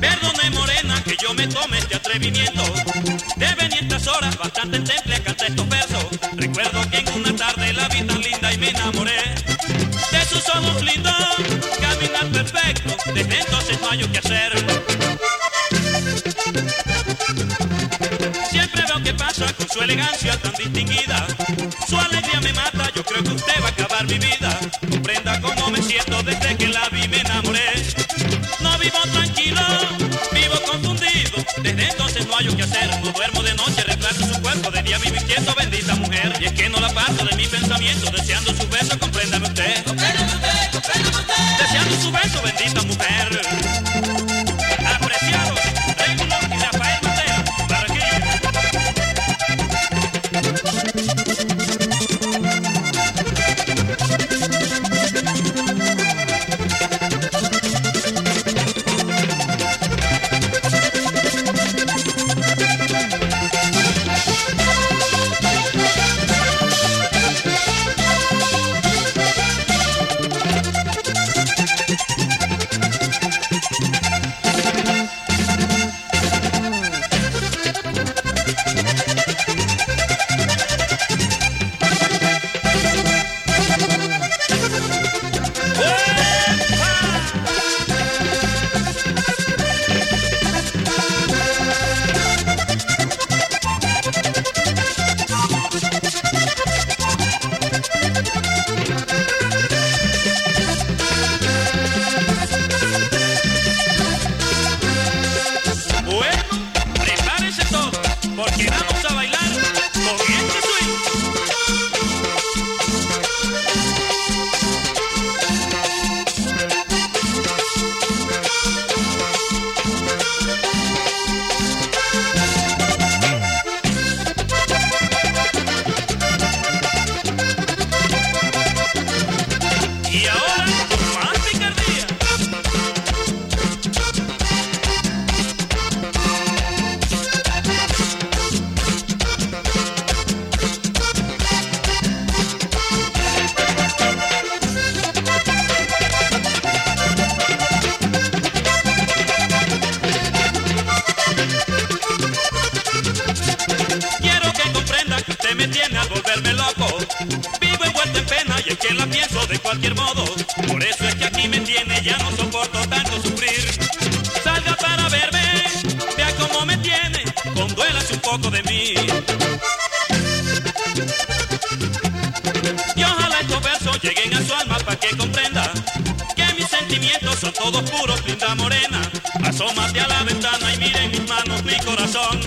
Perdone morena que yo me tome este atrevimiento De venir estas horas bastante temple a cantar estos versos. Recuerdo que en una tarde la vi tan linda y me enamoré De sus ojos lindos, caminar perfecto Desde entonces no hay que hacer. Siempre veo que pasa con su elegancia tan distinguida. Su alegría me mata, yo creo que usted va a acabar mi vida No hay que hacer. No duermo de noche, retrato su cuerpo De día vivo inquieto, bendita mujer. Y es que no la parto de mi pensamiento Deseando su beso, compréndame usted. Deseando su beso, bendita mujer Get out. Me tiene a volverme loco. Vivo envuelto en pena y es que la pienso de cualquier modo. Por eso es que aquí me tiene, ya no soporto tanto sufrir. Salga para verme, vea cómo me tiene, conduélase un poco de mí. Y ojalá estos versos lleguen a su alma para que comprenda que mis sentimientos son todos puros, linda morena. Asómate a la ventana y mire en mis manos mi corazón.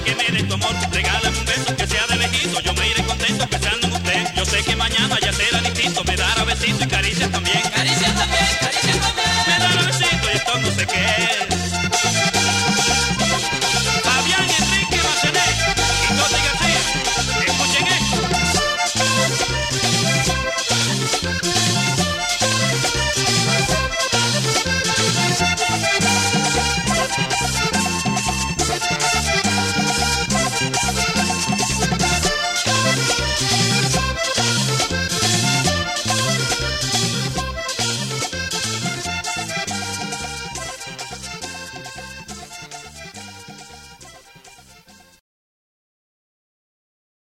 que me des tu amor. Regálame un beso que sea de lejito, yo me iré contento pensando en usted. Yo sé que mañana ya será distinto, me dará besito y